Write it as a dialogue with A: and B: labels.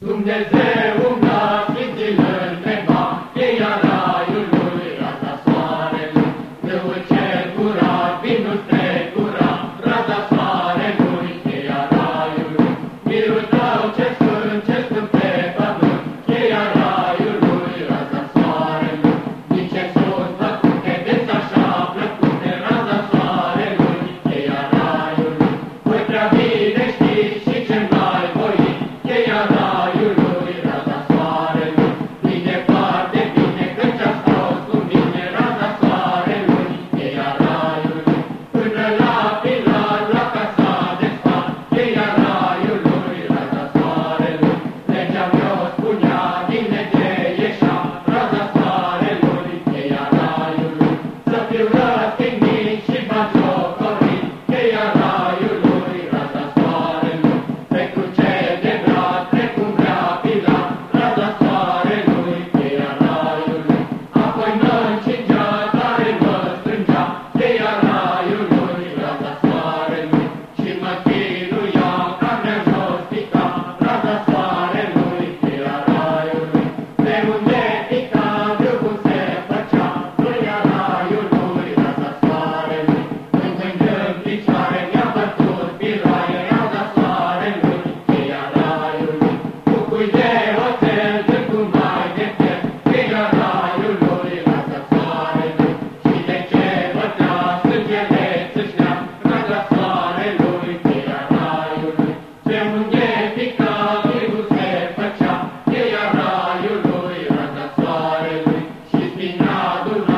A: Dumnezeu umbla Adonai.